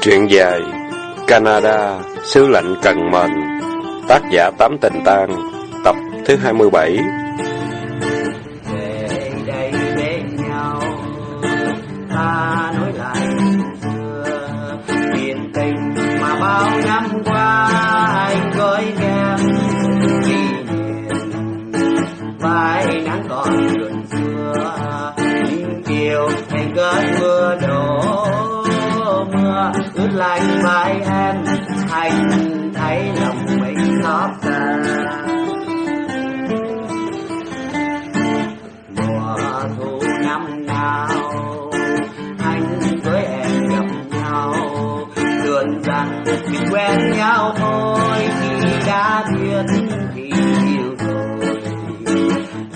Truyện dài Canada Sứ lạnh cần Mền, Tác giả Tám Tình tan Tập thứ 27 lại mãi vai em anh thấy lòng mình xót xa mùa thu năm nào, anh với em gặp nhau. Tưởng rằng mình quen nhau thôi, khi đã biết thì yêu rồi.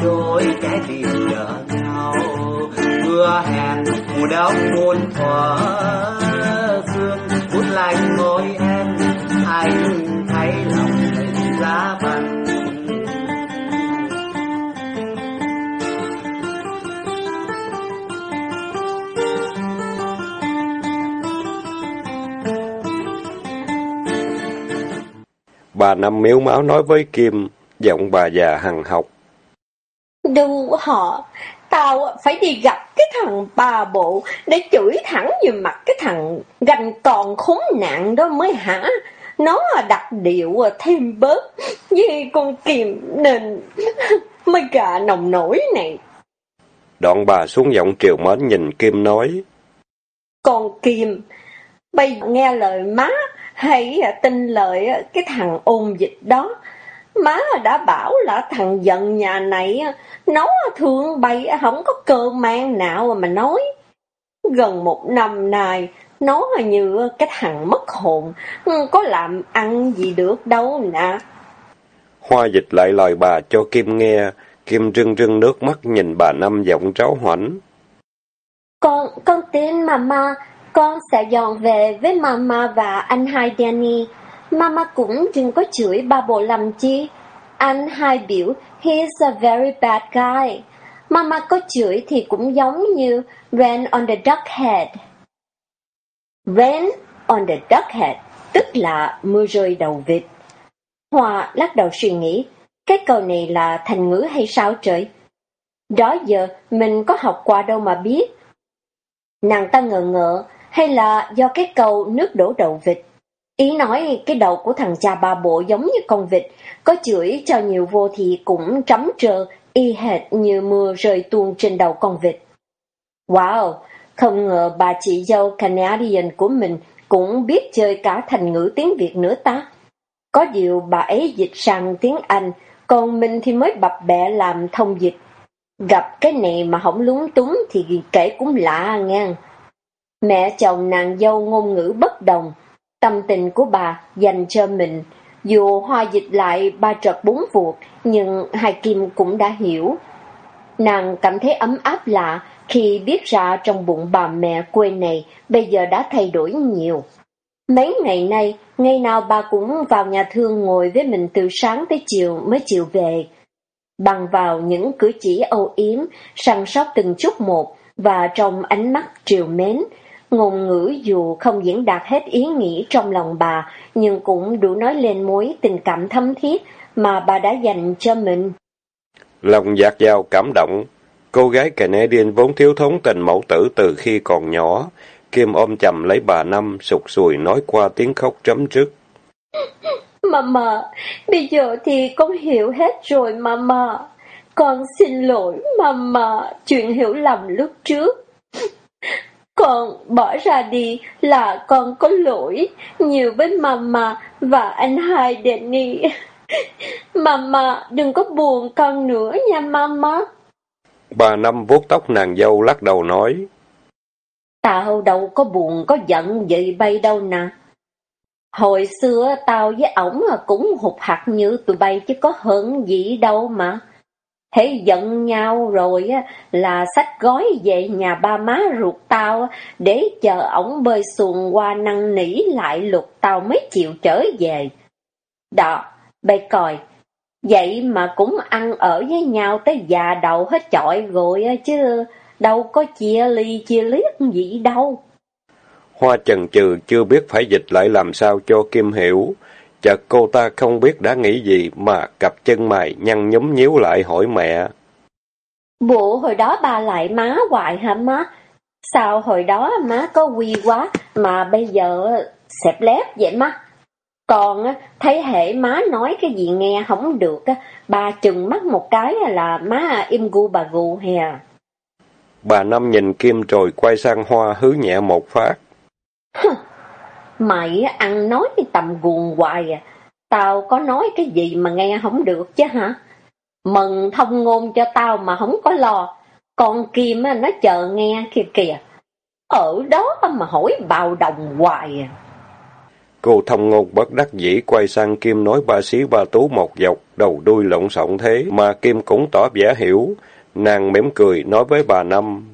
Đôi trái tim đỡ nhau, mưa hẹn mùa đông muôn thuở lạnh môi em anh thấy lòng mình giá băng Bà Năm miếu máu nói với Kim Giọng bà già hằng học. Đu họ, tao phải đi gặp thằng bà bộ để chửi thẳng vào mặt cái thằng ganh còn khốn nạn đó mới hả? Nó đặt điệu thêm bớt với con Kim nên mới gà nồng nổi này. Đoạn bà xuống giọng triều mến nhìn Kim nói Con Kim, bây nghe lời má hay tin lời cái thằng ôn dịch đó. Má đã bảo là thằng giận nhà này nó thương bày không có cơ mang nào mà nói. Gần một năm nay, nó như cái thằng mất hồn, có làm ăn gì được đâu nè. Hoa dịch lại lời bà cho Kim nghe Kim rưng rưng nước mắt nhìn bà Năm giọng tráo hoảnh Con, con tin mama, con sẽ dọn về với mama và anh hai Danny. Mama cũng đừng có chửi ba bộ làm chi. Anh hai biểu, he's a very bad guy. Mama có chửi thì cũng giống như rain on the duck head. Rain on the duck head tức là mưa rơi đầu vịt. Hòa lắc đầu suy nghĩ, cái câu này là thành ngữ hay sao trời? Đó giờ mình có học qua đâu mà biết. Nàng ta ngờ ngợ, hay là do cái câu nước đổ đầu vịt. Ý nói cái đầu của thằng cha ba bộ giống như con vịt, có chửi cho nhiều vô thì cũng trắm trơ, y hệt như mưa rơi tuôn trên đầu con vịt. Wow, không ngờ bà chị dâu Canadian của mình cũng biết chơi cả thành ngữ tiếng Việt nữa ta. Có điều bà ấy dịch sang tiếng Anh, còn mình thì mới bập bẹ làm thông dịch. Gặp cái này mà không lúng túng thì kể cũng lạ ngang. Mẹ chồng nàng dâu ngôn ngữ bất đồng, tâm tình của bà dành cho mình. Dù hoa dịch lại ba trật bốn vuột, nhưng hai Kim cũng đã hiểu. Nàng cảm thấy ấm áp lạ khi biết ra trong bụng bà mẹ quê này bây giờ đã thay đổi nhiều. Mấy ngày nay, ngày nào bà cũng vào nhà thương ngồi với mình từ sáng tới chiều mới chịu về. Bằng vào những cử chỉ âu yếm, săn sóc từng chút một và trong ánh mắt triều mến, ngôn ngữ dù không diễn đạt hết ý nghĩ trong lòng bà, nhưng cũng đủ nói lên mối tình cảm thâm thiết mà bà đã dành cho mình. Lòng dạt dao cảm động Cô gái Canadian vốn thiếu thốn tình mẫu tử từ khi còn nhỏ Kim ôm chầm lấy bà Năm sụt sùi nói qua tiếng khóc trấm trước Mama, bây giờ thì con hiểu hết rồi mama. Con xin lỗi mama, chuyện hiểu lầm lúc trước. Con bỏ ra đi là con có lỗi nhiều với mama và anh hai Danny. Mama, đừng có buồn con nữa nha mama. Bà Năm vuốt tóc nàng dâu lắc đầu nói Tao đâu có buồn có giận gì bay đâu nè. Hồi xưa tao với ổng cũng hụt hạt như tụi bay chứ có hận gì đâu mà. Thế giận nhau rồi á, là sách gói về nhà ba má ruột tao để chờ ổng bơi xuồng qua năn nỉ lại lục tao mới chịu trở về. Đó, bây coi, vậy mà cũng ăn ở với nhau tới già đầu hết chọi rồi á chứ đâu có chia ly chia liếc gì đâu. Hoa chần chừ chưa biết phải dịch lại làm sao cho Kim hiểu. Chợt cô ta không biết đã nghĩ gì mà cặp chân mày nhăn nhúm nhíu lại hỏi mẹ. Bộ hồi đó ba lại má hoài hả má? Sao hồi đó má có quy quá mà bây giờ xẹp lép vậy má? Còn thấy hệ má nói cái gì nghe không được, ba chừng mắt một cái là má im gu bà gu hè. Bà Năm nhìn Kim rồi quay sang Hoa hứ nhẹ một phát. Mày ăn nói tầm guồn hoài à. Tao có nói cái gì mà nghe không được chứ hả? Mừng thông ngôn cho tao mà không có lo. Con Kim nó chờ nghe kìa kìa. Ở đó mà hỏi bào đồng hoài à. Cô thông ngôn bất đắc dĩ quay sang Kim nói ba xí ba tú một dọc, đầu đuôi lộn xộn thế, mà Kim cũng tỏ vẻ hiểu. Nàng mỉm cười nói với bà Năm.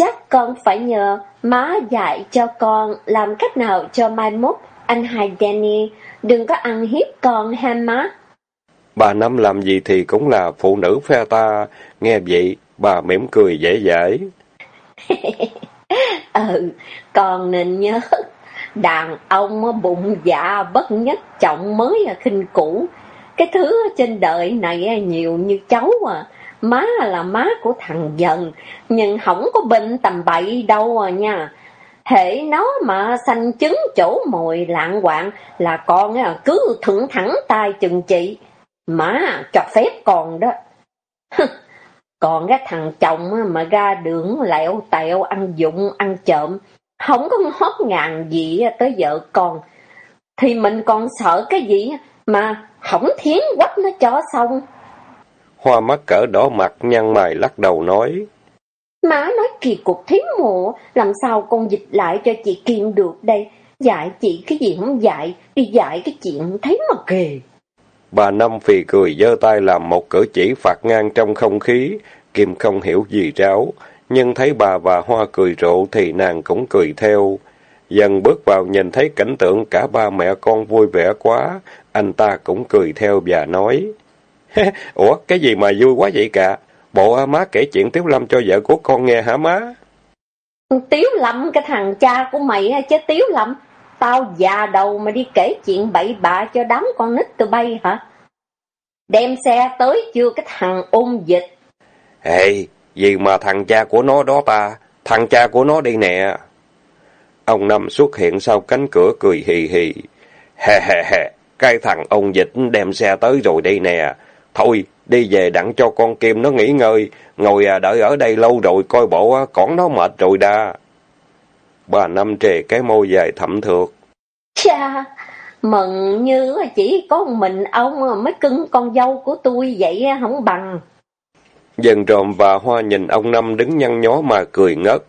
Chắc con phải nhờ má dạy cho con làm cách nào cho mai mốt anh hai Danny đừng có ăn hiếp con ha má. Bà Năm làm gì thì cũng là phụ nữ phe ta, nghe vậy bà mỉm cười dễ dãi. ừ, con nên nhớ, đàn ông bụng dạ bất nhất trọng mới khinh cũ. Cái thứ trên đời này nhiều như cháu à, má là má của thằng dần, nhưng không có bệnh tầm bậy đâu à nha. Hệ nó mà sanh trứng chỗ mồi lạng quạng là con à, cứ thẳng thẳng tay chừng chị. Má cho phép con đó. Còn cái thằng chồng mà ra đường lẹo tẹo ăn dụng ăn trộm, không có hót ngàn gì tới vợ con. Thì mình còn sợ cái gì mà không thiến quách nó cho xong. Hoa mắt cỡ đỏ mặt nhăn mày lắc đầu nói. Má nói kỳ cục thím mộ, làm sao con dịch lại cho chị Kim được đây? Dạy chị cái gì không dạy, đi dạy cái chuyện thấy mà kề. Bà Năm phì cười giơ tay làm một cử chỉ phạt ngang trong không khí, Kim không hiểu gì ráo, nhưng thấy bà và Hoa cười rộ thì nàng cũng cười theo. Dần bước vào nhìn thấy cảnh tượng cả ba mẹ con vui vẻ quá, anh ta cũng cười theo và nói. Ủa, cái gì mà vui quá vậy cả? Bộ má kể chuyện Tiếu Lâm cho vợ của con nghe hả má? Tiếu Lâm, cái thằng cha của mày chứ Tiếu Lâm. Tao già đầu mà đi kể chuyện bậy bạ cho đám con nít tụi bay hả? Đem xe tới chưa cái thằng ôn dịch. Ê, gì mà thằng cha của nó đó ta? Thằng cha của nó đi nè. Ông Năm xuất hiện sau cánh cửa cười hì hì. Hè hè hè, cái thằng ôn dịch đem xe tới rồi đây nè. Thôi, đi về đặng cho con Kim nó nghỉ ngơi, ngồi à, đợi ở đây lâu rồi coi bộ còn nó mệt rồi đa. Bà Năm trề cái môi dài thẩm thược. Cha, mừng như chỉ có mình ông mới cưng con dâu của tôi vậy không bằng. Dần ròm và Hoa nhìn ông Năm đứng nhăn nhó mà cười ngất.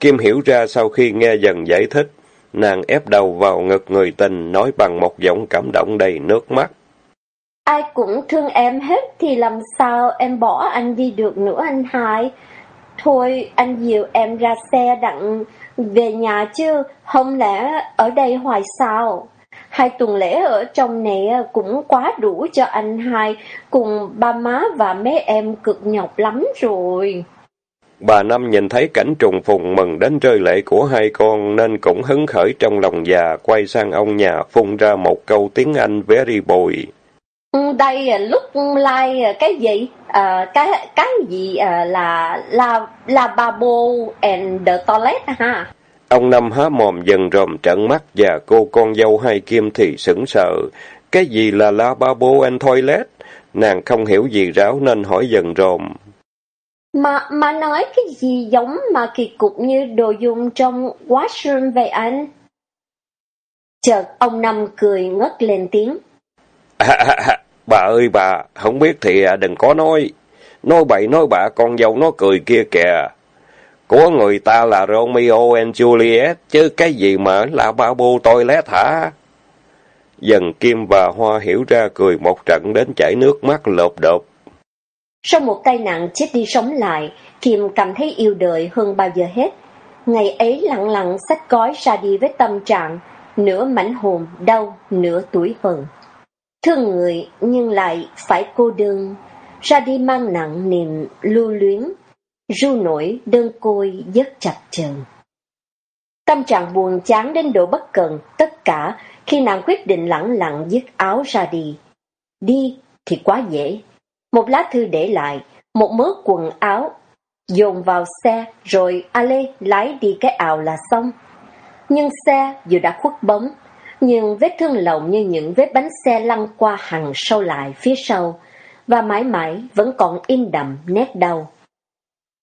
Kim hiểu ra sau khi nghe dần giải thích, nàng ép đầu vào ngực người tình nói bằng một giọng cảm động đầy nước mắt. Ai cũng thương em hết thì làm sao em bỏ anh đi được nữa anh hai. Thôi anh dìu em ra xe đặng về nhà chứ, không lẽ ở đây hoài sao? Hai tuần lễ ở trong này cũng quá đủ cho anh hai, cùng ba má và mấy em cực nhọc lắm rồi. Bà Năm nhìn thấy cảnh trùng phùng mừng đến rơi lệ của hai con nên cũng hứng khởi trong lòng già, quay sang ông nhà phun ra một câu tiếng Anh very boy. Đây lúc like cái gì? À, cái cái gì à, là là là babo and the toilet ha? Ông Năm há mồm dần rồm trận mắt và cô con dâu hai kim thì sững sờ. Cái gì là lavabo and toilet? Nàng không hiểu gì ráo nên hỏi dần rồm. Mà mà nói cái gì giống mà kỳ cục như đồ dùng trong washroom vậy anh? Chợt ông Năm cười ngất lên tiếng. Bà ơi bà, không biết thì à, đừng có nói. Nói bậy nói bạ con dâu nó cười kia kìa. Của người ta là Romeo and Juliet, chứ cái gì mà là ba bô toilet hả? Dần Kim và Hoa hiểu ra cười một trận đến chảy nước mắt lột đột. Sau một tai nạn chết đi sống lại, Kim cảm thấy yêu đời hơn bao giờ hết. Ngày ấy lặng lặng sách gói ra đi với tâm trạng, nửa mảnh hồn đau, nửa tuổi hờn. Thương người nhưng lại phải cô đơn, ra đi mang nặng niềm lưu luyến, ru nổi đơn côi giấc chập chờn. Tâm trạng buồn chán đến độ bất cần tất cả khi nàng quyết định lẳng lặng dứt áo ra đi. Đi thì quá dễ. Một lá thư để lại, một mớ quần áo, dồn vào xe rồi Ale lái đi cái ảo là xong. Nhưng xe dù đã khuất bóng, nhưng vết thương lộng như những vết bánh xe lăn qua hằng sâu lại phía sau, và mãi mãi vẫn còn in đậm nét đau.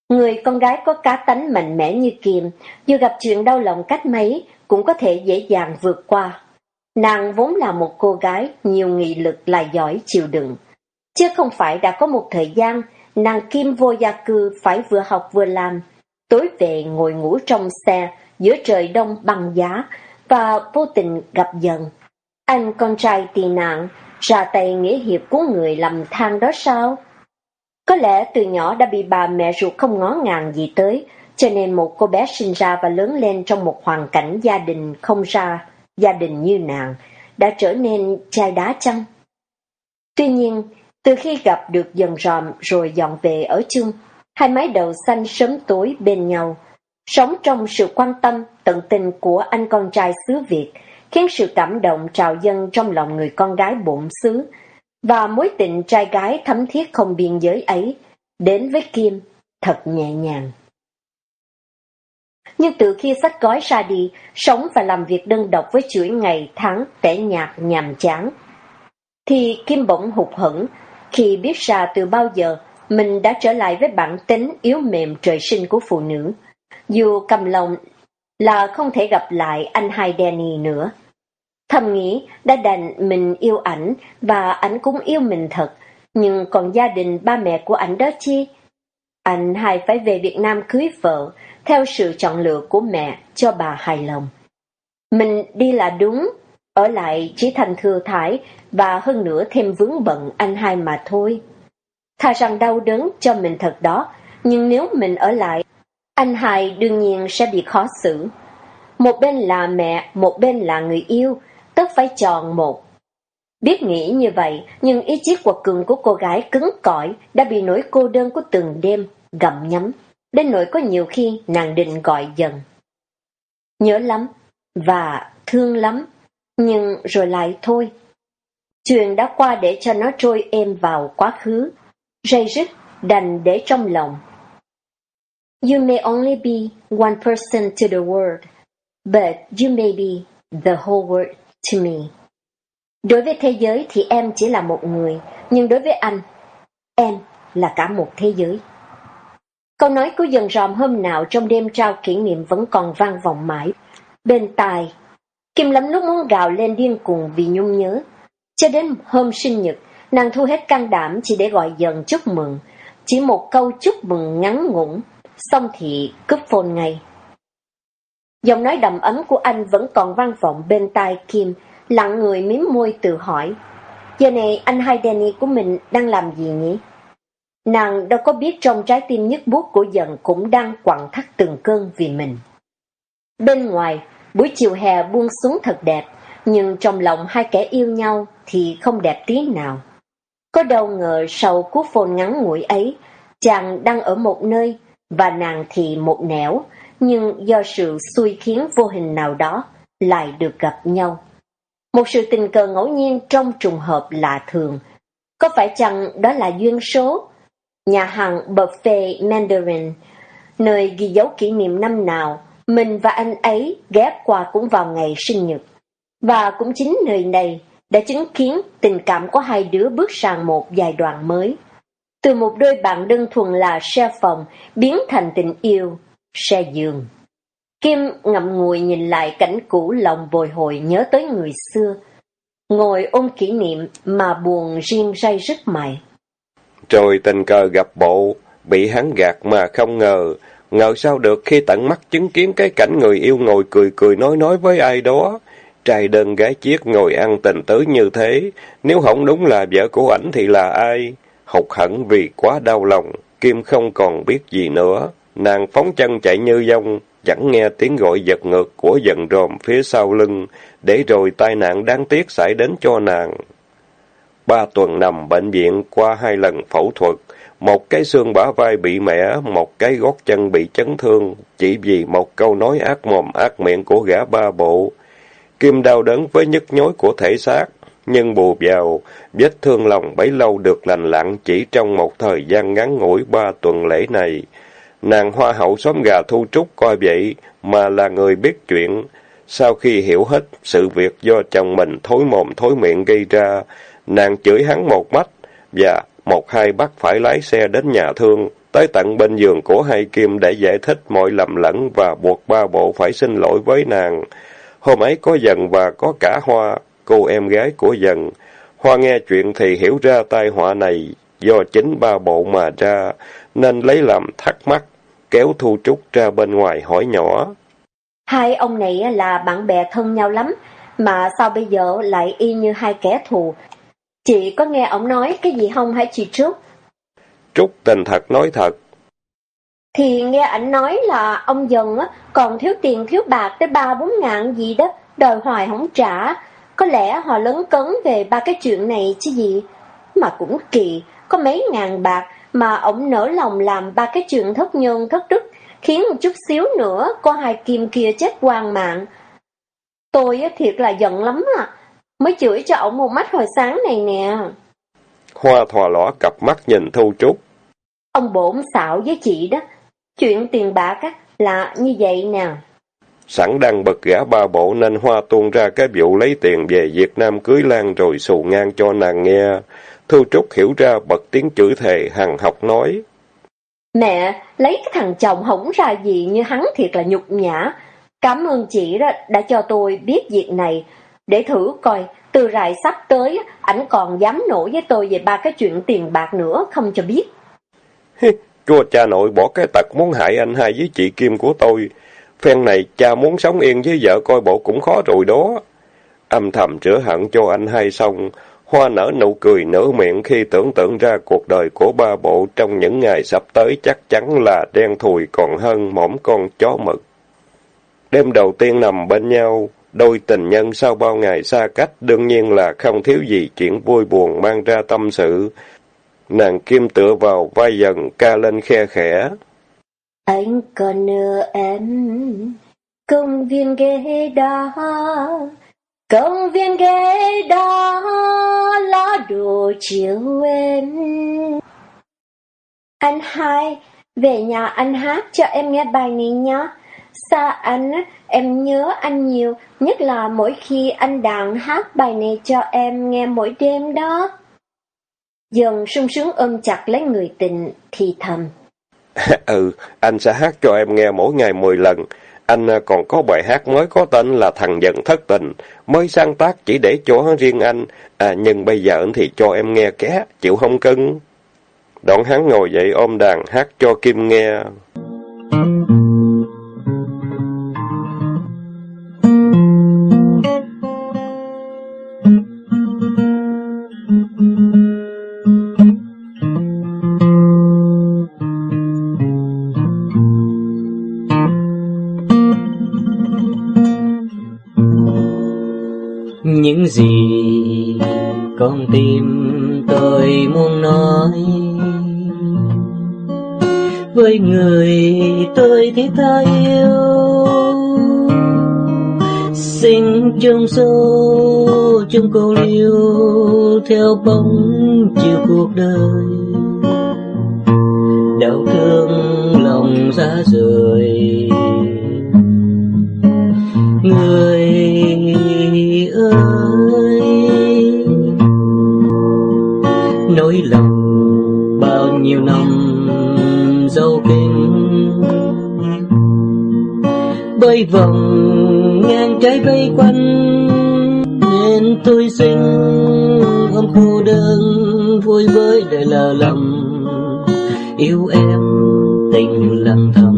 Người con gái có cá tánh mạnh mẽ như Kim, dù gặp chuyện đau lòng cách mấy, cũng có thể dễ dàng vượt qua. Nàng vốn là một cô gái, nhiều nghị lực là giỏi chịu đựng. Chứ không phải đã có một thời gian, nàng Kim vô gia cư phải vừa học vừa làm. Tối về ngồi ngủ trong xe, giữa trời đông băng giá, và vô tình gặp dần. Anh con trai tị nạn, ra tay nghĩa hiệp của người lầm than đó sao? Có lẽ từ nhỏ đã bị bà mẹ ruột không ngó ngàng gì tới, cho nên một cô bé sinh ra và lớn lên trong một hoàn cảnh gia đình không ra, gia đình như nàng, đã trở nên chai đá chăng? Tuy nhiên, từ khi gặp được dần ròm rồi dọn về ở chung, hai mái đầu xanh sớm tối bên nhau, sống trong sự quan tâm, tận tình của anh con trai xứ Việt, khiến sự cảm động trào dâng trong lòng người con gái bổn xứ, và mối tình trai gái thấm thiết không biên giới ấy, đến với Kim, thật nhẹ nhàng. Nhưng từ khi sách gói ra đi, sống và làm việc đơn độc với chuỗi ngày tháng tẻ nhạt nhàm chán, thì Kim bỗng hụt hẫng khi biết ra từ bao giờ mình đã trở lại với bản tính yếu mềm trời sinh của phụ nữ. Dù cầm lòng là không thể gặp lại anh hai Danny nữa. Thầm nghĩ đã đành mình yêu ảnh và ảnh cũng yêu mình thật, nhưng còn gia đình ba mẹ của ảnh đó chi? Anh hai phải về Việt Nam cưới vợ, theo sự chọn lựa của mẹ cho bà hài lòng. Mình đi là đúng, ở lại chỉ thành thừa thải và hơn nữa thêm vướng bận anh hai mà thôi. Thà rằng đau đớn cho mình thật đó, nhưng nếu mình ở lại, anh hai đương nhiên sẽ bị khó xử. Một bên là mẹ, một bên là người yêu, tất phải chọn một. Biết nghĩ như vậy, nhưng ý chí quật cường của cô gái cứng cỏi đã bị nỗi cô đơn của từng đêm gặm nhấm, đến nỗi có nhiều khi nàng định gọi dần. Nhớ lắm, và thương lắm, nhưng rồi lại thôi. Chuyện đã qua để cho nó trôi êm vào quá khứ, rây rứt đành để trong lòng. You may only be one person to the world, but you may be the whole world to me. Đối với thế giới thì em chỉ là một người, nhưng đối với anh, em là cả một thế giới. Câu nói của dần ròm hôm nào trong đêm trao kỷ niệm vẫn còn vang vọng mãi. Bên tai, Kim lắm lúc muốn gào lên điên cuồng vì nhung nhớ. Cho đến hôm sinh nhật, nàng thu hết can đảm chỉ để gọi dần chúc mừng. Chỉ một câu chúc mừng ngắn ngủn, xong thì cướp phone ngay. Giọng nói đầm ấm của anh vẫn còn vang vọng bên tai Kim, lặng người miếm môi tự hỏi. Giờ này anh hai Danny của mình đang làm gì nhỉ? Nàng đâu có biết trong trái tim nhức buốt của dần cũng đang quặn thắt từng cơn vì mình. Bên ngoài, buổi chiều hè buông xuống thật đẹp, nhưng trong lòng hai kẻ yêu nhau thì không đẹp tí nào. Có đâu ngờ sau cú phone ngắn ngủi ấy, chàng đang ở một nơi và nàng thì một nẻo, nhưng do sự xui khiến vô hình nào đó lại được gặp nhau. Một sự tình cờ ngẫu nhiên trong trùng hợp lạ thường. Có phải chăng đó là duyên số? Nhà hàng Buffet Mandarin, nơi ghi dấu kỷ niệm năm nào, mình và anh ấy ghé qua cũng vào ngày sinh nhật. Và cũng chính nơi này đã chứng kiến tình cảm của hai đứa bước sang một giai đoạn mới. Từ một đôi bạn đơn thuần là xe phòng biến thành tình yêu, xe giường. Kim ngậm ngùi nhìn lại cảnh cũ lòng bồi hồi nhớ tới người xưa. Ngồi ôm kỷ niệm mà buồn riêng ray rứt mày. Rồi tình cờ gặp bộ, bị hắn gạt mà không ngờ. Ngờ sao được khi tận mắt chứng kiến cái cảnh người yêu ngồi cười cười nói nói với ai đó. Trai đơn gái chiếc ngồi ăn tình tứ như thế. Nếu không đúng là vợ của ảnh thì là ai? Hụt hẳn vì quá đau lòng. Kim không còn biết gì nữa. Nàng phóng chân chạy như dông, chẳng nghe tiếng gọi giật ngược của dần ròm phía sau lưng, để rồi tai nạn đáng tiếc xảy đến cho nàng. Ba tuần nằm bệnh viện qua hai lần phẫu thuật, một cái xương bả vai bị mẻ, một cái gót chân bị chấn thương, chỉ vì một câu nói ác mồm ác miệng của gã ba bộ. Kim đau đớn với nhức nhối của thể xác, nhưng bù vào, vết thương lòng bấy lâu được lành lặn chỉ trong một thời gian ngắn ngủi ba tuần lễ này. Nàng hoa hậu xóm gà thu trúc coi vậy, mà là người biết chuyện. Sau khi hiểu hết sự việc do chồng mình thối mồm thối miệng gây ra, nàng chửi hắn một mắt, và một hai bắt phải lái xe đến nhà thương, tới tận bên giường của hai Kim để giải thích mọi lầm lẫn và buộc ba bộ phải xin lỗi với nàng. Hôm ấy có dần và có cả Hoa, cô em gái của dần. Hoa nghe chuyện thì hiểu ra tai họa này do chính ba bộ mà ra, nên lấy làm thắc mắc, kéo Thu Trúc ra bên ngoài hỏi nhỏ. Hai ông này là bạn bè thân nhau lắm, mà sao bây giờ lại y như hai kẻ thù? Chị có nghe ông nói cái gì không hả chị Trúc? Trúc tình thật nói thật. Thì nghe ảnh nói là ông dần còn thiếu tiền thiếu bạc tới ba bốn ngàn gì đó, đòi hoài không trả. Có lẽ họ lớn cấn về ba cái chuyện này chứ gì. Mà cũng kỳ, có mấy ngàn bạc mà ông nỡ lòng làm ba cái chuyện thất nhân thất đức, khiến một chút xíu nữa có hai kim kia chết quan mạng. Tôi thiệt là giận lắm à, mới chửi cho ổng một mắt hồi sáng này nè. Hoa thò lỏ cặp mắt nhìn Thu Trúc. Ông bổn xạo với chị đó, chuyện tiền bạc á, là như vậy nè. Sẵn đang bật gã ba bộ nên Hoa tuôn ra cái vụ lấy tiền về Việt Nam cưới Lan rồi xù ngang cho nàng nghe. Thu Trúc hiểu ra bật tiếng chửi thề hằng học nói. Mẹ, lấy cái thằng chồng hổng ra gì như hắn thiệt là nhục nhã. Cảm ơn chị đó đã cho tôi biết việc này, để thử coi từ rài sắp tới ảnh còn dám nổi với tôi về ba cái chuyện tiền bạc nữa không cho biết. Chua cha nội bỏ cái tật muốn hại anh hai với chị Kim của tôi. Phen này cha muốn sống yên với vợ coi bộ cũng khó rồi đó. Âm thầm rửa hận cho anh hai xong, Hoa nở nụ cười nở miệng khi tưởng tượng ra cuộc đời của ba bộ trong những ngày sắp tới chắc chắn là đen thùi còn hơn mõm con chó mực. Đêm đầu tiên nằm bên nhau, đôi tình nhân sau bao ngày xa cách đương nhiên là không thiếu gì chuyện vui buồn mang ra tâm sự. Nàng kim tựa vào vai dần ca lên khe khẽ. Anh còn nhớ em, công viên ghế đá, công viên ghế đá lá đồ chiều em. Anh hai, về nhà anh hát cho em nghe bài này nhé. Xa anh, em nhớ anh nhiều, nhất là mỗi khi anh đàn hát bài này cho em nghe mỗi đêm đó. Dần sung sướng ôm chặt lấy người tình, thì thầm. ừ, anh sẽ hát cho em nghe mỗi ngày 10 lần. Anh à, còn có bài hát mới có tên là Thằng Giận Thất Tình, mới sáng tác chỉ để cho riêng anh. À, nhưng bây giờ thì cho em nghe ké, chịu không cưng? Đoạn hắn ngồi dậy ôm đàn hát cho Kim nghe. Tim tôi muốn nói. Với người tôi thiết tha yêu. Sinh trong số trong cô liêu theo bóng chiều cuộc đời. Đau thương lòng xa rời. Người bơi vòng ngang trái vây quanh. Nên tôi sinh ôm cô đơn vui với đời lờ lầm, yêu em tình lặng thầm.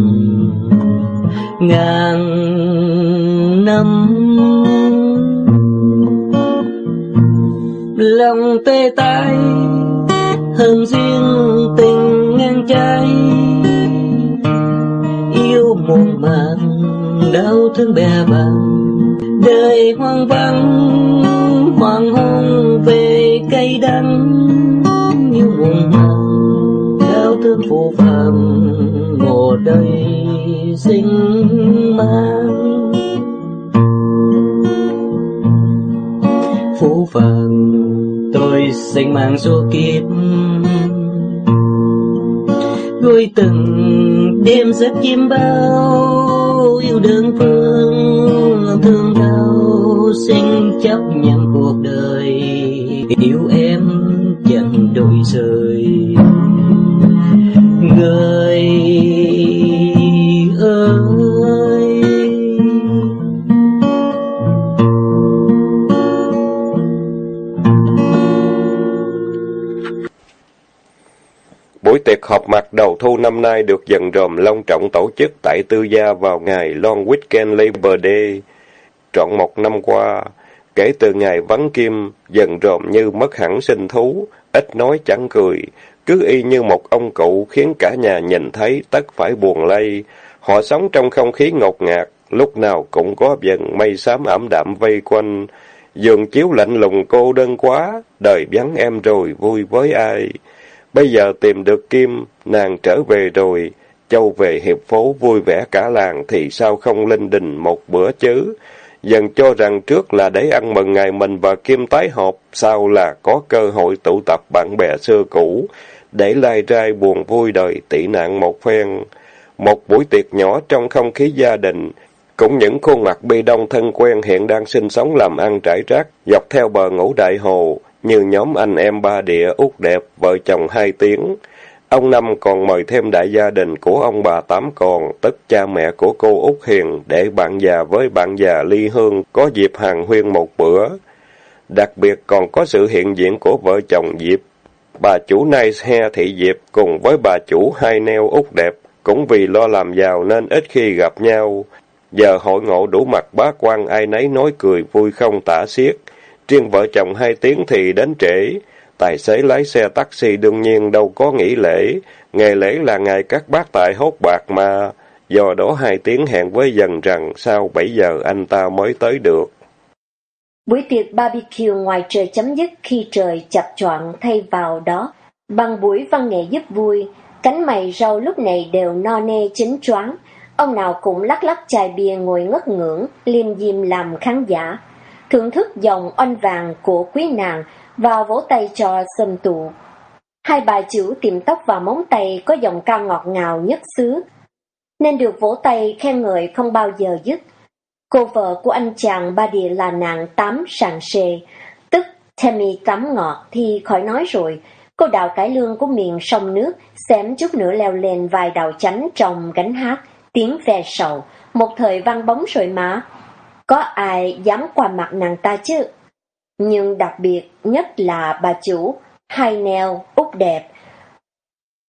Ngàn năm lòng tê tái đau thương bè bạn đời hoang vắng, hoàng hôn về cay đắng. Như muộn màng thương phụ phàng một đời sinh mang. Phú phàng, tôi sinh mang số kiếp. Vui từng đêm giấc chim bao yêu đơn phương, thương đau, xin chấp nhận cuộc đời. Yêu em chẳng đổi rời. Người Buổi tiệc họp mặt đầu thu năm nay được dần rộm long trọng tổ chức tại Tư Gia vào ngày Long Weekend Labor Day. Trọn một năm qua, kể từ ngày vắng kim, dần rộm như mất hẳn sinh thú, ít nói chẳng cười, cứ y như một ông cụ khiến cả nhà nhìn thấy tất phải buồn lây. Họ sống trong không khí ngột ngạt, lúc nào cũng có dần mây xám ẩm đạm vây quanh. Giường chiếu lạnh lùng cô đơn quá, đời vắng em rồi vui với ai. Bây giờ tìm được Kim, nàng trở về rồi, châu về hiệp phố vui vẻ cả làng thì sao không linh đình một bữa chứ? Dần cho rằng trước là để ăn mừng ngày mình và Kim tái họp, sau là có cơ hội tụ tập bạn bè xưa cũ, để lai rai buồn vui đời tị nạn một phen. Một buổi tiệc nhỏ trong không khí gia đình, cũng những khuôn mặt bi đông thân quen hiện đang sinh sống làm ăn trải trác dọc theo bờ ngũ đại hồ, như nhóm anh em ba địa út đẹp, vợ chồng hai tiếng. Ông Năm còn mời thêm đại gia đình của ông bà Tám Còn, tức cha mẹ của cô Út Hiền, để bạn già với bạn già ly hương có dịp hàng huyên một bữa. Đặc biệt còn có sự hiện diện của vợ chồng Diệp. Bà chủ Nice he Thị Diệp cùng với bà chủ Hai Neo Út Đẹp, cũng vì lo làm giàu nên ít khi gặp nhau. Giờ hội ngộ đủ mặt bá quan ai nấy nói cười vui không tả xiết. Riêng vợ chồng hai tiếng thì đến trễ. Tài xế lái xe taxi đương nhiên đâu có nghỉ lễ. Ngày lễ là ngày các bác tại hốt bạc mà. Do đó hai tiếng hẹn với dần rằng sau 7 giờ anh ta mới tới được. Buổi tiệc barbecue ngoài trời chấm dứt khi trời chập choạng thay vào đó. Bằng buổi văn nghệ giúp vui, cánh mày rau lúc này đều no nê chính choáng. Ông nào cũng lắc lắc chai bia ngồi ngất ngưỡng, liêm diêm làm khán giả. Thưởng thức dòng oanh vàng của quý nàng và vỗ tay cho sâm tụ. Hai bà chủ tiệm tóc và móng tay có giọng ca ngọt ngào nhất xứ, nên được vỗ tay khen ngợi không bao giờ dứt. Cô vợ của anh chàng ba địa là nàng tám sàng xề, tức Tammy tắm ngọt thì khỏi nói rồi. Cô đào cải lương của miền sông nước, xém chút nữa leo lên vài đào chánh trong gánh hát, tiếng ve sầu, một thời vang bóng rồi mà. Có ai dám qua mặt nàng ta chứ? Nhưng đặc biệt nhất là bà chủ, hai neo, út đẹp.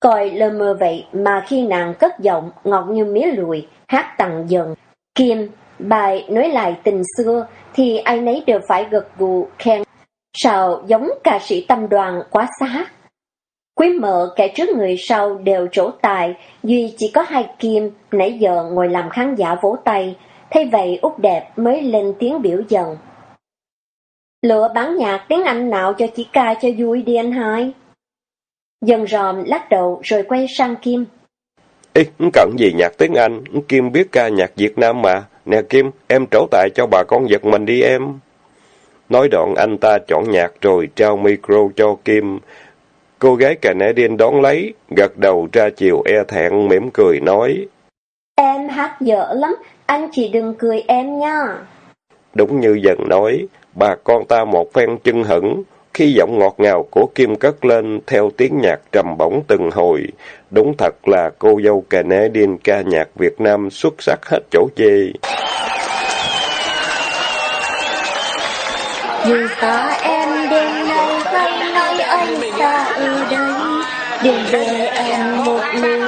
Coi lơ mơ vậy mà khi nàng cất giọng ngọt như mía lùi, hát tặng dần. Kim, bài nói lại tình xưa thì ai nấy đều phải gật gù khen. Sao giống ca sĩ tâm đoàn quá xá. Quý mợ kẻ trước người sau đều trổ tài, duy chỉ có hai Kim nãy giờ ngồi làm khán giả vỗ tay, Thay vậy út đẹp mới lên tiếng biểu dần. Lựa bán nhạc tiếng Anh nào cho chị ca cho vui đi anh hai. Dần ròm lắc đầu rồi quay sang Kim. Ê, cần gì nhạc tiếng Anh, Kim biết ca nhạc Việt Nam mà. Nè Kim, em trổ tài cho bà con giật mình đi em. Nói đoạn anh ta chọn nhạc rồi trao micro cho Kim. Cô gái Canadian đón lấy, gật đầu ra chiều e thẹn mỉm cười nói. Em hát dở lắm, anh chỉ đừng cười em nha. Đúng như dần nói, bà con ta một phen chân hững, khi giọng ngọt ngào của Kim cất lên theo tiếng nhạc trầm bổng từng hồi. Đúng thật là cô dâu Canadian ca nhạc Việt Nam xuất sắc hết chỗ chê. Dù ta em đêm nay hay nói anh ta ở đây, đừng để em một mình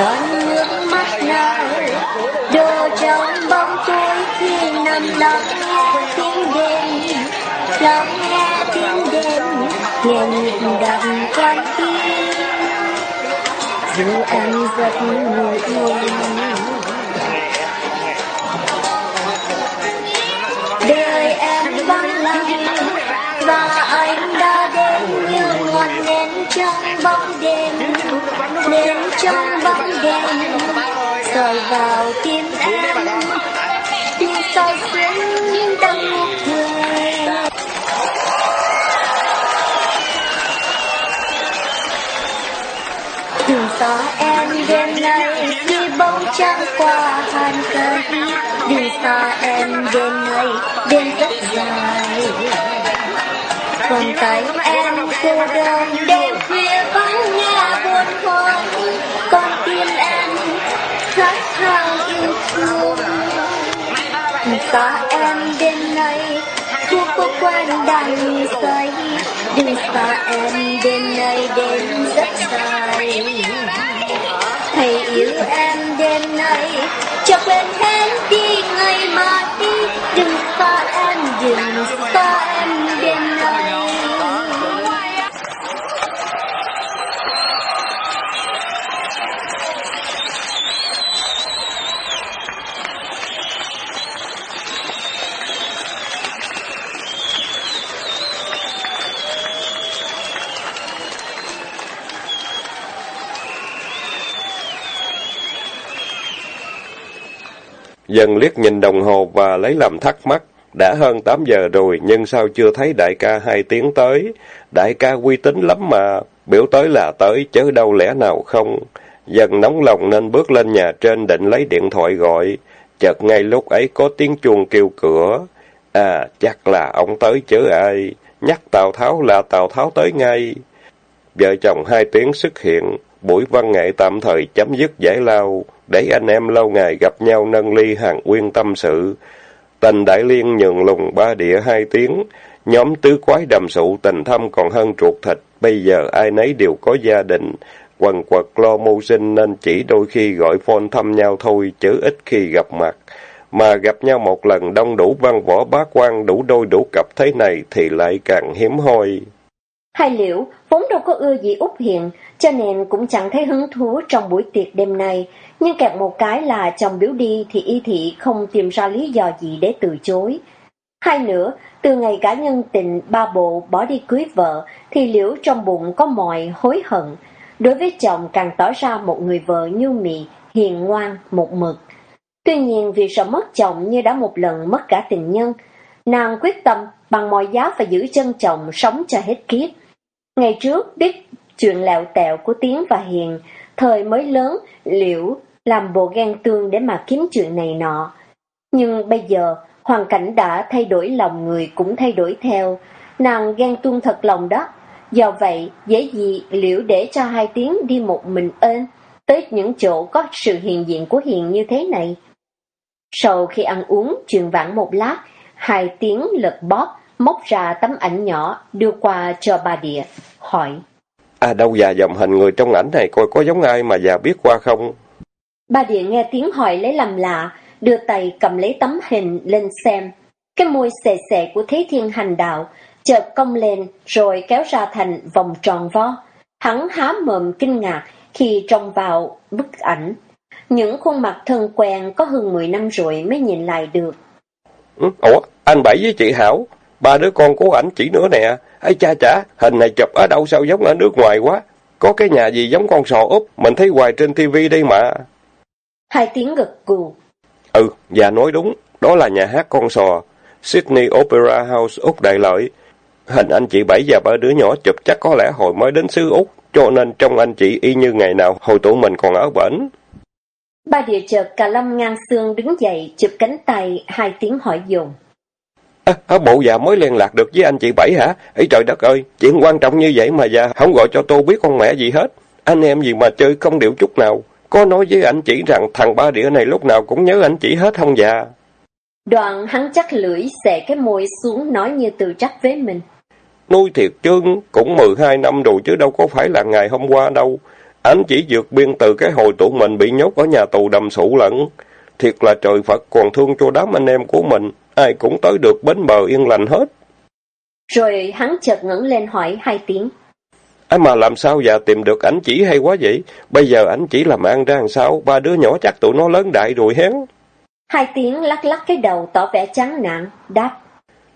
Giọt nước mắt nào, đồ trong bóng tối khi nằm lặng nghe tiếng đêm, lắng nghe tiếng đêm, nghe nhịp đập con tim. dù em rất ngồi yên. Trong bóng vào tim em tim soi xuyên đang ngục người đường gió em đêm nay khi bóng trăng qua hàn cây đường xa em đêm nay đêm rất dài vòng tay em cô đơn đêm khuya vắng nghe buồn khói xa em đêm nay khu phố quan đang say đừng xa em đêm nay đêm rất dài hãy yêu em đêm nay cho quên hết đi ngày mai. đi. Đừng xa em, đừng xa Dần liếc nhìn đồng hồ và lấy làm thắc mắc. Đã hơn 8 giờ rồi, nhưng sao chưa thấy đại ca hai tiếng tới? Đại ca uy tín lắm mà, biểu tới là tới, chớ đâu lẽ nào không? Dần nóng lòng nên bước lên nhà trên định lấy điện thoại gọi. Chợt ngay lúc ấy có tiếng chuông kêu cửa. À, chắc là ông tới chứ ai. Nhắc Tào Tháo là Tào Tháo tới ngay. Vợ chồng hai tiếng xuất hiện, buổi văn nghệ tạm thời chấm dứt giải lao, để anh em lâu ngày gặp nhau nâng ly hàng uyên tâm sự. Tình đại liên nhường lùng ba địa hai tiếng, nhóm tứ quái đầm sụ tình thâm còn hơn ruột thịt, bây giờ ai nấy đều có gia đình, quần quật lo mưu sinh nên chỉ đôi khi gọi phone thăm nhau thôi, chứ ít khi gặp mặt. Mà gặp nhau một lần đông đủ văn võ bá quan đủ đôi đủ cặp thế này thì lại càng hiếm hoi. Hai liễu vốn đâu có ưa gì Úc hiện cho nên cũng chẳng thấy hứng thú trong buổi tiệc đêm nay. Nhưng kẹt một cái là chồng biểu đi thì y thị không tìm ra lý do gì để từ chối. Hai nữa, từ ngày cả nhân tình ba bộ bỏ đi cưới vợ, thì liễu trong bụng có mọi hối hận. Đối với chồng càng tỏ ra một người vợ nhu mì, hiền ngoan, một mực. Tuy nhiên vì sợ mất chồng như đã một lần mất cả tình nhân, nàng quyết tâm bằng mọi giá phải giữ chân chồng sống cho hết kiếp. Ngày trước biết chuyện lẹo tẹo của Tiến và Hiền, thời mới lớn, liễu làm bộ ghen tương để mà kiếm chuyện này nọ. Nhưng bây giờ, hoàn cảnh đã thay đổi lòng người cũng thay đổi theo, nàng ghen tuông thật lòng đó. Do vậy, dễ gì liễu để cho hai tiếng đi một mình ơn, tới những chỗ có sự hiện diện của Hiền như thế này. Sau khi ăn uống, chuyện vãn một lát, hai tiếng lật bóp, móc ra tấm ảnh nhỏ, đưa qua cho bà địa, hỏi. À đâu già dòng hình người trong ảnh này coi có giống ai mà già biết qua không? Bà địa nghe tiếng hỏi lấy làm lạ, đưa tay cầm lấy tấm hình lên xem. Cái môi xệ xệ của Thế Thiên Hành Đạo, chợt cong lên rồi kéo ra thành vòng tròn vo. Hắn há mồm kinh ngạc khi trông vào bức ảnh. Những khuôn mặt thân quen có hơn 10 năm rồi mới nhìn lại được. Ừ, ủa, anh Bảy với chị Hảo, ba đứa con của ảnh chỉ nữa nè. Ây cha chả, hình này chụp ở đâu sao giống ở nước ngoài quá. Có cái nhà gì giống con sò úp, mình thấy hoài trên tivi đây mà. Hai tiếng gật gù. Ừ, già nói đúng, đó là nhà hát con sò. Sydney Opera House, Úc Đại Lợi. Hình anh chị Bảy và ba đứa nhỏ chụp chắc có lẽ hồi mới đến xứ Úc, cho nên trong anh chị y như ngày nào hồi tụi mình còn ở bển. Ba địa chợt cả lâm ngang xương đứng dậy, chụp cánh tay, hai tiếng hỏi dồn. À, bộ già mới liên lạc được với anh chị Bảy hả? Ý trời đất ơi, chuyện quan trọng như vậy mà già không gọi cho tôi biết con mẹ gì hết. Anh em gì mà chơi không điệu chút nào. Có nói với anh chị rằng thằng ba đĩa này lúc nào cũng nhớ anh chị hết không già? Đoạn hắn chắc lưỡi xẻ cái môi xuống nói như từ trách với mình. Nuôi thiệt chưng, cũng 12 năm rồi chứ đâu có phải là ngày hôm qua đâu. Anh chỉ vượt biên từ cái hồi tụi mình bị nhốt ở nhà tù đầm sụ lẫn. Thiệt là trời Phật còn thương cho đám anh em của mình, ai cũng tới được bến bờ yên lành hết. Rồi hắn chợt ngẩng lên hỏi hai tiếng. Ấy mà làm sao giờ tìm được ảnh chỉ hay quá vậy? Bây giờ ảnh chỉ làm ăn ra làm sao? Ba đứa nhỏ chắc tụi nó lớn đại rồi hén. Hai tiếng lắc lắc cái đầu tỏ vẻ chán nản, đáp.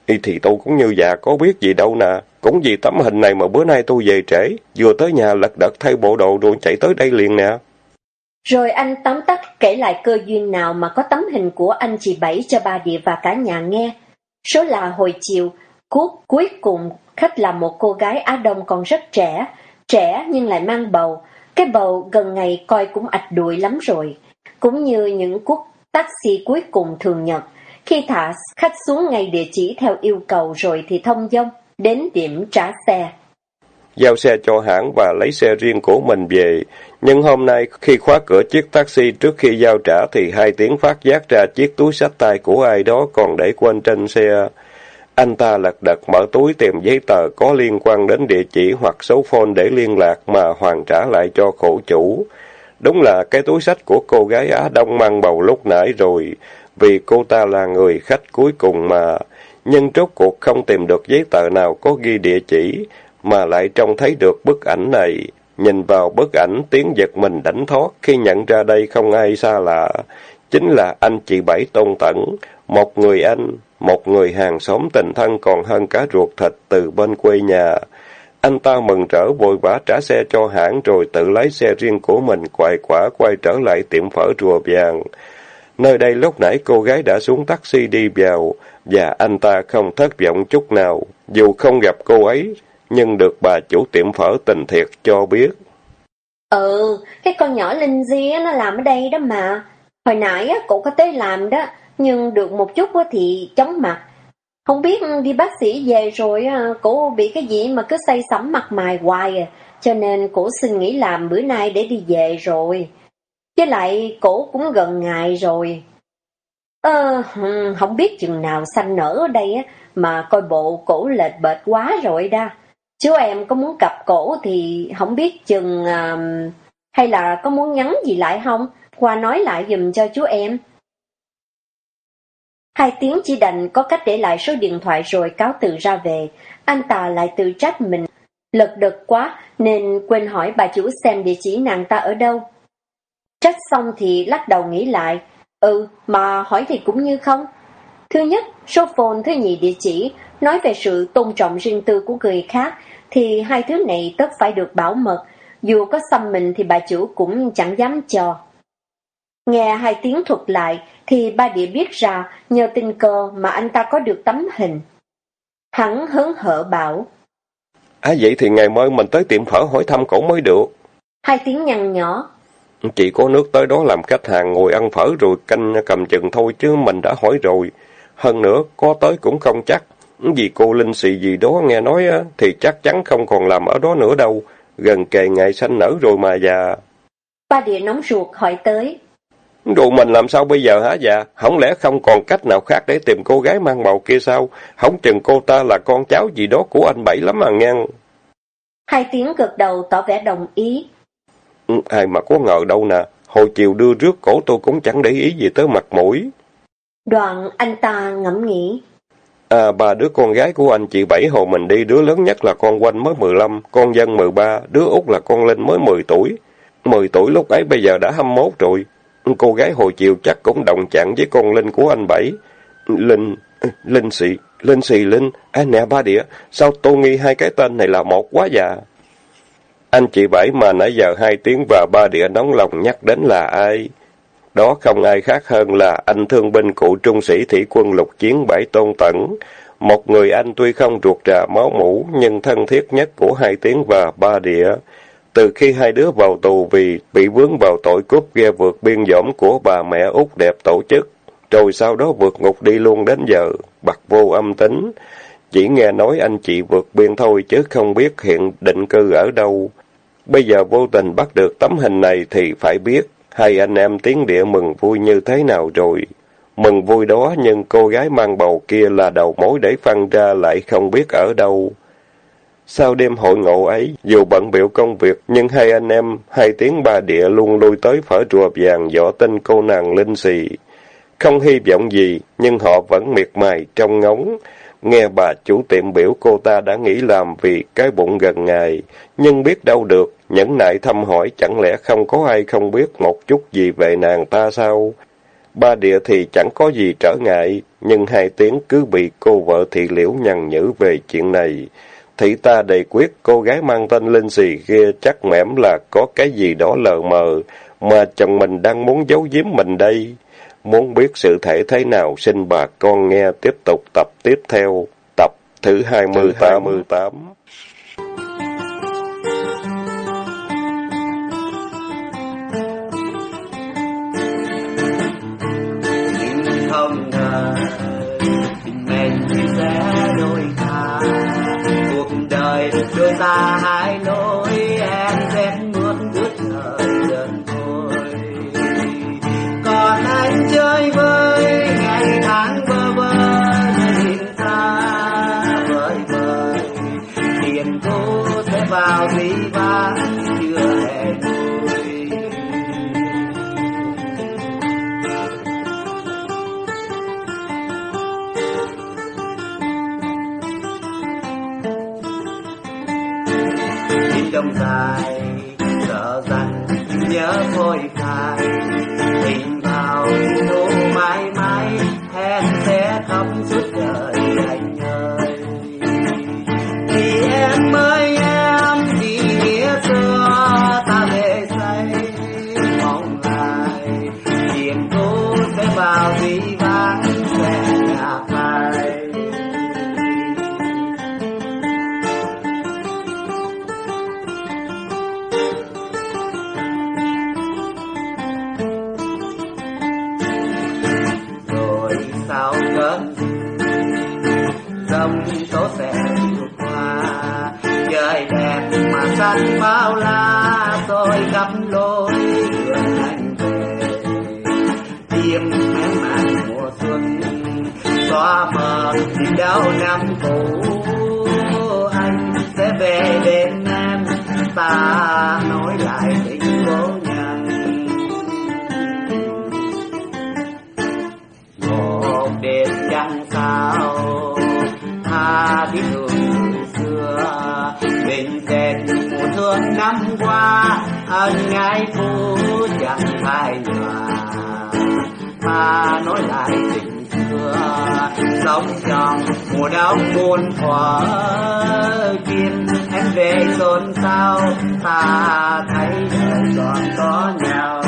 Y thì tôi cũng như già có biết gì đâu nè. Cũng vì tấm hình này mà bữa nay tôi về trễ. Vừa tới nhà lật đật thay bộ đồ rồi chạy tới đây liền nè. Rồi anh tóm tắt kể lại cơ duyên nào mà có tấm hình của anh chị Bảy cho bà Địa và cả nhà nghe. Số là hồi chiều, Cuốc cuối cùng khách là một cô gái Á Đông còn rất trẻ, trẻ nhưng lại mang bầu. Cái bầu gần ngày coi cũng ạch đuổi lắm rồi. Cũng như những cuốc taxi cuối cùng thường nhật, khi thả khách xuống ngay địa chỉ theo yêu cầu rồi thì thông dông đến điểm trả xe. Giao xe cho hãng và lấy xe riêng của mình về. Nhưng hôm nay khi khóa cửa chiếc taxi trước khi giao trả thì hai tiếng phát giác ra chiếc túi sách tay của ai đó còn để quên trên xe. Anh ta lật đật mở túi tìm giấy tờ có liên quan đến địa chỉ hoặc số phone để liên lạc mà hoàn trả lại cho khổ chủ. Đúng là cái túi sách của cô gái Á Đông mang bầu lúc nãy rồi, vì cô ta là người khách cuối cùng mà. Nhưng rốt cuộc không tìm được giấy tờ nào có ghi địa chỉ, mà lại trông thấy được bức ảnh này. Nhìn vào bức ảnh tiếng giật mình đánh thoát khi nhận ra đây không ai xa lạ. Chính là anh chị Bảy Tôn Tẩn, một người anh, một người hàng xóm tình thân còn hơn cả ruột thịt từ bên quê nhà. Anh ta mừng rỡ vội vã trả xe cho hãng rồi tự lái xe riêng của mình quay quả quay trở lại tiệm phở rùa vàng. Nơi đây lúc nãy cô gái đã xuống taxi đi vào, và anh ta không thất vọng chút nào, dù không gặp cô ấy, nhưng được bà chủ tiệm phở tình thiệt cho biết. Ừ, cái con nhỏ Linh Di nó làm ở đây đó mà. Hồi nãy cô có tới làm đó, nhưng được một chút thì chóng mặt. Không biết đi bác sĩ về rồi cổ bị cái gì mà cứ say sẩm mặt mày hoài à, cho nên cổ xin nghỉ làm bữa nay để đi về rồi. Với lại cổ cũng gần ngày rồi. Ờ, không biết chừng nào xanh nở ở đây á, mà coi bộ cổ lệch bệt quá rồi đa. Chú em có muốn cặp cổ thì không biết chừng... Uh, hay là có muốn nhắn gì lại không? Qua nói lại dùm cho chú em. Hai tiếng chỉ đành có cách để lại số điện thoại rồi cáo từ ra về. Anh ta lại tự trách mình. Lật đật quá nên quên hỏi bà chủ xem địa chỉ nàng ta ở đâu. Trách xong thì lắc đầu nghĩ lại. Ừ, mà hỏi thì cũng như không. Thứ nhất, số phone, thứ nhì địa chỉ, nói về sự tôn trọng riêng tư của người khác, thì hai thứ này tất phải được bảo mật. Dù có xăm mình thì bà chủ cũng chẳng dám cho. Nghe hai tiếng thuật lại, thì ba địa biết ra nhờ tình cờ mà anh ta có được tấm hình. Hắn hớn hở bảo. À vậy thì ngày mai mình tới tiệm phở hỏi thăm cổ mới được. Hai tiếng nhăn nhỏ. Chỉ có nước tới đó làm khách hàng ngồi ăn phở rồi canh cầm chừng thôi chứ mình đã hỏi rồi. Hơn nữa, có tới cũng không chắc. Vì cô Linh xì gì đó nghe nói á, thì chắc chắn không còn làm ở đó nữa đâu. Gần kề ngày sanh nở rồi mà già. Ba địa nóng ruột hỏi tới. Rồi mình làm sao bây giờ hả già? Không lẽ không còn cách nào khác để tìm cô gái mang bầu kia sao? Không chừng cô ta là con cháu gì đó của anh Bảy lắm mà ngang. Hai tiếng gật đầu tỏ vẻ đồng ý. Ừ, ai mà có ngờ đâu nè. Hồi chiều đưa rước cổ tôi cũng chẳng để ý gì tới mặt mũi. Đoạn anh ta ngẫm nghĩ. À, ba đứa con gái của anh chị Bảy hồi mình đi, đứa lớn nhất là con Quanh mới 15, con Dân 13, đứa út là con Linh mới 10 tuổi. 10 tuổi lúc ấy bây giờ đã 21 rồi. Cô gái hồi chiều chắc cũng đồng chạm với con Linh của anh Bảy. Linh, Linh sĩ Linh xì Linh, à nè ba đĩa, sao tôi nghi hai cái tên này là một quá già? Anh chị Bảy mà nãy giờ hai tiếng và ba đĩa nóng lòng nhắc đến là ai? Đó không ai khác hơn là anh thương binh cụ trung sĩ thủy quân lục chiến Bảy Tôn Tẩn. Một người anh tuy không ruột rà máu mũ nhưng thân thiết nhất của hai tiếng và ba đĩa từ khi hai đứa vào tù vì bị vướng vào tội cướp ghe vượt biên dõm của bà mẹ út đẹp tổ chức, rồi sau đó vượt ngục đi luôn đến giờ, bật vô âm tính. Chỉ nghe nói anh chị vượt biên thôi chứ không biết hiện định cư ở đâu. Bây giờ vô tình bắt được tấm hình này thì phải biết hai anh em tiếng địa mừng vui như thế nào rồi. Mừng vui đó nhưng cô gái mang bầu kia là đầu mối để phân ra lại không biết ở đâu. Sau đêm hội ngộ ấy, dù bận biểu công việc, nhưng hai anh em, hai tiếng ba địa luôn lui tới phở rùa vàng dọ tinh cô nàng linh xì. Không hy vọng gì, nhưng họ vẫn miệt mài trong ngóng. Nghe bà chủ tiệm biểu cô ta đã nghĩ làm vì cái bụng gần ngày, nhưng biết đâu được, nhẫn nại thăm hỏi chẳng lẽ không có ai không biết một chút gì về nàng ta sao? Ba địa thì chẳng có gì trở ngại, nhưng hai tiếng cứ bị cô vợ thị liễu nhằn nhữ về chuyện này. Thị ta đầy quyết cô gái mang tên Linh Xì kia chắc mẻm là có cái gì đó lờ mờ, mà chồng mình đang muốn giấu giếm mình đây. Muốn biết sự thể thế nào xin bà con nghe tiếp tục tập tiếp theo, tập thứ hai mươi tám. không ngờ đời đôi dòng tố sẽ vượt qua trời đẹp mà xanh bao la, tôi gặp lối đường anh về. Tiêm em màn mùa xuân, xóa mờ tìm đau năm cũ. Anh sẽ về bên em, ta nói lại. Qua ân phú chẳng phai nhòa. Ta nói lại tình xưa, sống trong mùa đông buồn khổ kim em về xôn xao, ta thấy đời còn có nhau.